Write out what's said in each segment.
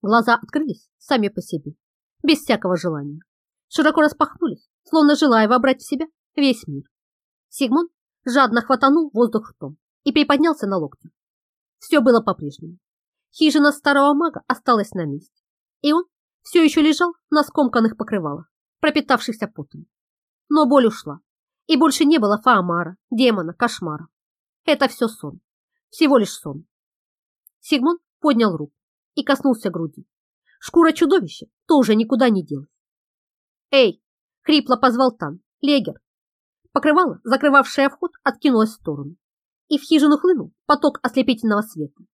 Глаза открылись сами по себе, без всякого желания. Широко распахнулись, словно желая вобрать в себя весь мир. Сигмон жадно хватанул воздух ртом и приподнялся на локте. Все было по-прежнему. Хижина старого мага осталась на месте, и он все еще лежал на скомканных покрывалах, пропитавшихся потом. Но боль ушла, и больше не было Фаамара, демона, кошмара. Это все сон, всего лишь сон. Сигмон поднял руку и коснулся груди. Шкура чудовища тоже никуда не делась. «Эй!» — хрипло позвал Тан. «Легер!» Покрывало, закрывавшее вход, откинулось в сторону, и в хижину хлынул поток ослепительного света.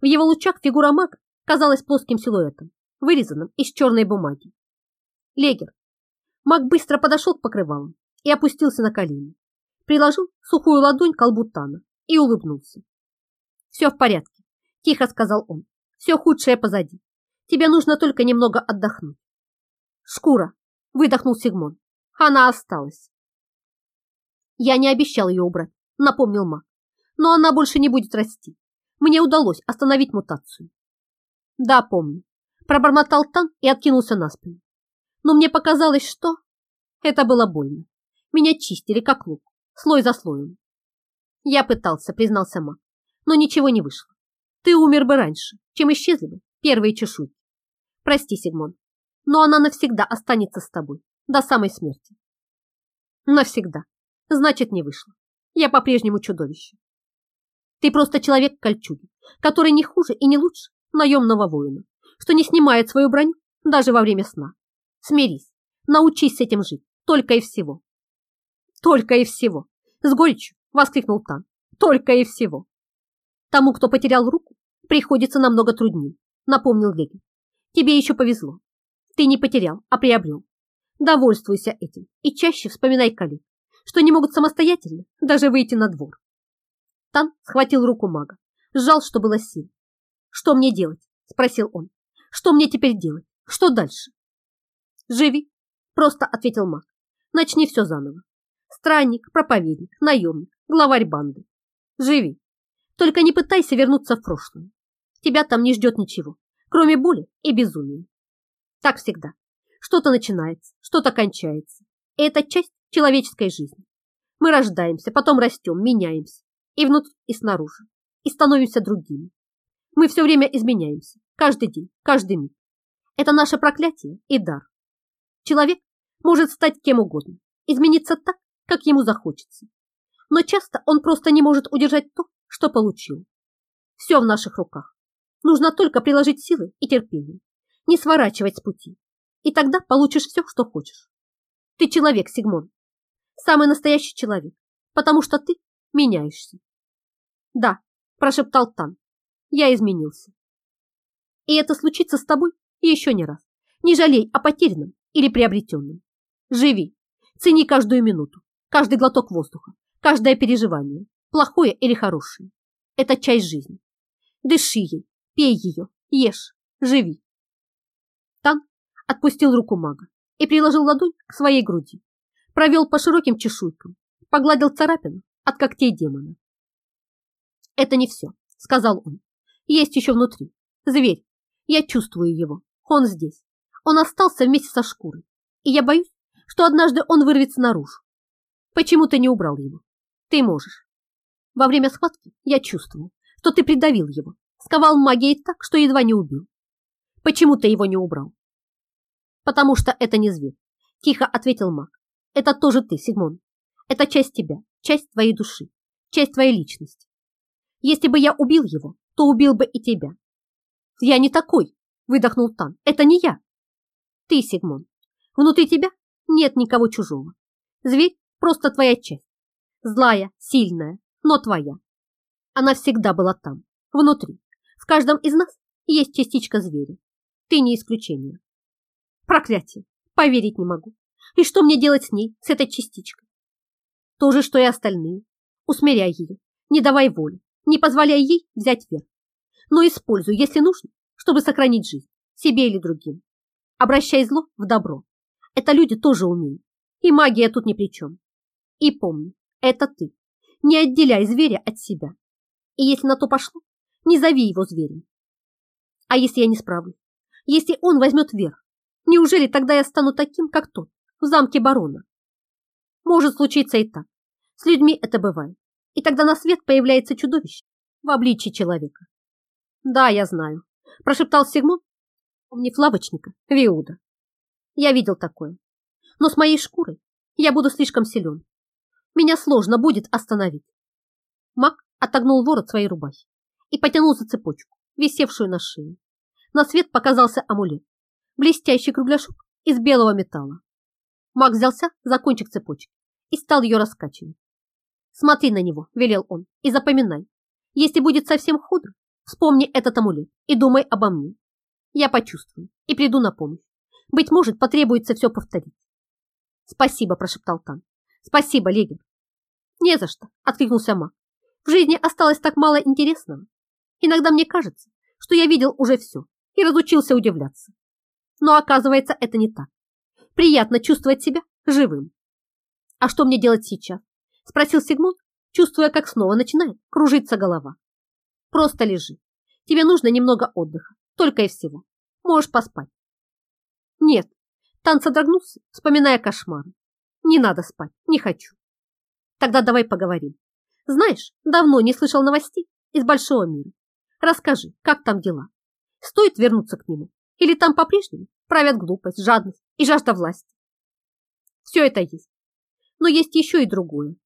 В его лучах фигура мага казалась плоским силуэтом, вырезанным из черной бумаги. Легер. Маг быстро подошел к покрывалу и опустился на колени. Приложил сухую ладонь к колбу Тана и улыбнулся. «Все в порядке», – тихо сказал он. «Все худшее позади. Тебе нужно только немного отдохнуть». «Шкура», – выдохнул Сигмон. «Она осталась». «Я не обещал ее убрать», – напомнил маг. «Но она больше не будет расти. Мне удалось остановить мутацию». «Да, помню», – пробормотал Тан и откинулся на спину. «Но мне показалось, что...» Это было больно. Меня чистили, как лук, слой за слоем. Я пытался, признался Мак, но ничего не вышло. Ты умер бы раньше, чем исчезли бы первые чешуйки. Прости, Сигмон, но она навсегда останется с тобой до самой смерти. Навсегда. Значит, не вышло. Я по-прежнему чудовище. Ты просто человек кольчуги, который не хуже и не лучше наемного воина, что не снимает свою броню даже во время сна. Смирись, научись с этим жить, только и всего. Только и всего. С горечью воскликнул Тан. Только и всего. Тому, кто потерял руку, приходится намного труднее, напомнил Леги. Тебе еще повезло. Ты не потерял, а приобрел. Довольствуйся этим и чаще вспоминай коллег, что не могут самостоятельно даже выйти на двор. Тан схватил руку мага, сжал, что было сил. «Что мне делать?» – спросил он. «Что мне теперь делать? Что дальше?» «Живи», – просто ответил маг. «Начни все заново. Странник, проповедник, наемник, главарь банды. Живи. Только не пытайся вернуться в прошлое. Тебя там не ждет ничего, кроме боли и безумия. Так всегда. Что-то начинается, что-то кончается. И это часть человеческой жизни. Мы рождаемся, потом растем, меняемся. И внутри, и снаружи. И становимся другими. Мы все время изменяемся. Каждый день, каждый миг. Это наше проклятие и дар. Человек может стать кем угодно, измениться так, как ему захочется. Но часто он просто не может удержать то, что получил. Все в наших руках. Нужно только приложить силы и терпение, не сворачивать с пути. И тогда получишь все, что хочешь. Ты человек, Сигмон. Самый настоящий человек, потому что ты меняешься. Да, прошептал Тан. Я изменился. И это случится с тобой еще не раз. Не жалей о потерянном или приобретенном. Живи, цени каждую минуту, Каждый глоток воздуха, каждое переживание, плохое или хорошее, это часть жизни. Дыши ей, пей ее, ешь, живи. Тан отпустил руку мага и приложил ладонь к своей груди, провел по широким чешуйкам, погладил царапину от когтей демона. «Это не все», — сказал он. «Есть еще внутри. Зверь. Я чувствую его. Он здесь. Он остался вместе со шкурой. И я боюсь, что однажды он вырвется наружу. Почему ты не убрал его? Ты можешь. Во время схватки я чувствовал, что ты придавил его, сковал магией так, что едва не убил. Почему ты его не убрал? Потому что это не зверь, тихо ответил маг. Это тоже ты, Сигмон. Это часть тебя, часть твоей души, часть твоей личности. Если бы я убил его, то убил бы и тебя. Я не такой, выдохнул Тан. Это не я. Ты, Сигмон. Внутри тебя нет никого чужого. Зверь Просто твоя часть. Злая, сильная, но твоя. Она всегда была там, внутри. В каждом из нас есть частичка зверя. Ты не исключение. Проклятие! Поверить не могу. И что мне делать с ней, с этой частичкой? То же, что и остальные. Усмиряй ее, не давай воли, не позволяй ей взять верх. Но используй, если нужно, чтобы сохранить жизнь, себе или другим. Обращай зло в добро. Это люди тоже умеют. И магия тут ни при чем. И помни, это ты. Не отделяй зверя от себя. И если на то пошло, не зови его зверем. А если я не справлюсь? Если он возьмет верх, неужели тогда я стану таким, как тот, в замке барона? Может случиться и так. С людьми это бывает. И тогда на свет появляется чудовище в обличии человека. Да, я знаю, прошептал Сигмон, помнив лавочника Виуда. Я видел такое. Но с моей шкурой я буду слишком силен. Меня сложно будет остановить. Маг отогнул ворот своей рубахи и потянул за цепочку, висевшую на шее. На свет показался амулет, блестящий кругляшок из белого металла. Маг взялся за кончик цепочки и стал ее раскачивать. «Смотри на него», — велел он, — «и запоминай. Если будет совсем худо, вспомни этот амулет и думай обо мне. Я почувствую и приду на помощь. Быть может, потребуется все повторить». «Спасибо», — прошептал Тан. «Спасибо, Легер». «Не за что», — откликнулся маг. «В жизни осталось так мало интересного. Иногда мне кажется, что я видел уже все и разучился удивляться. Но оказывается, это не так. Приятно чувствовать себя живым. А что мне делать сейчас? Спросил Сигмунд, чувствуя, как снова начинает кружиться голова. Просто лежи. Тебе нужно немного отдыха, только и всего. Можешь поспать. Нет. Тан содрогнулся, вспоминая кошмары. Не надо спать, не хочу. Тогда давай поговорим. Знаешь, давно не слышал новостей из большого мира. Расскажи, как там дела? Стоит вернуться к нему? Или там по-прежнему правят глупость, жадность и жажда власти? Все это есть. Но есть еще и другое.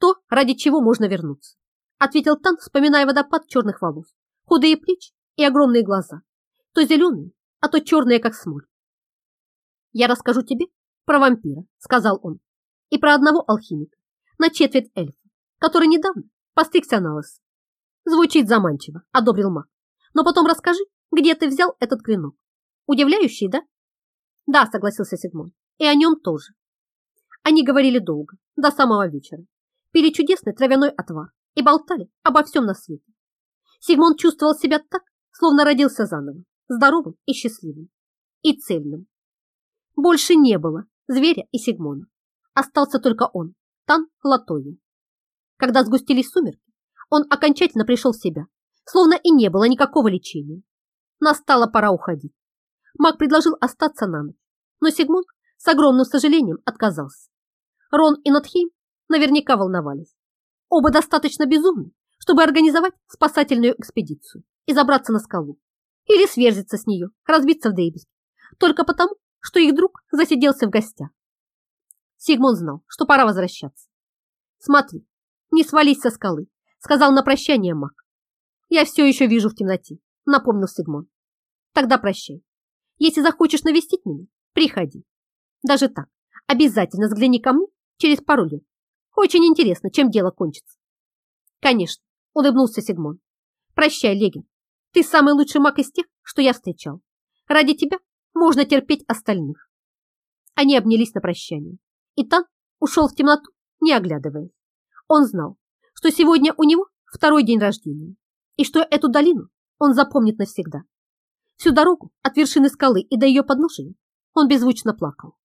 То, ради чего можно вернуться. Ответил Тан, вспоминая водопад черных волос, худые плечи и огромные глаза. То зеленые, а то черные, как смоль. Я расскажу тебе про вампира, сказал он, и про одного алхимика, на четверть эльфа, который недавно постригся на лысо. Звучит заманчиво, одобрил маг. Но потом расскажи, где ты взял этот клинок. Удивляющий, да? Да, согласился Сигмон. И о нем тоже. Они говорили долго, до самого вечера. Пили чудесный травяной отвар и болтали обо всем на свете. Сигмон чувствовал себя так, словно родился заново, здоровым и счастливым. И цельным. Больше не было зверя и Сигмона. Остался только он, Тан Латоя. Когда сгустились сумерки, он окончательно пришел в себя, словно и не было никакого лечения. Настала пора уходить. Маг предложил остаться на ночь, но Сигмунд с огромным сожалением отказался. Рон и Нотхейм наверняка волновались. Оба достаточно безумны, чтобы организовать спасательную экспедицию и забраться на скалу. Или сверзиться с нее, разбиться в дребезги. Только потому, что их друг засиделся в гостях. Сигмунд знал, что пора возвращаться. Смотри, не свались со скалы, сказал на прощание маг. Я все еще вижу в темноте, напомнил Сигмон. Тогда прощай. Если захочешь навестить меня, приходи. Даже так, обязательно взгляни ко мне через пару лет. Очень интересно, чем дело кончится. Конечно, улыбнулся Сигмон. Прощай, Легин. Ты самый лучший маг из тех, что я встречал. Ради тебя можно терпеть остальных. Они обнялись на прощание. И Тан ушел в темноту, не оглядываясь. Он знал, что сегодня у него второй день рождения, и что эту долину он запомнит навсегда. Всю дорогу от вершины скалы и до ее подножия он беззвучно плакал.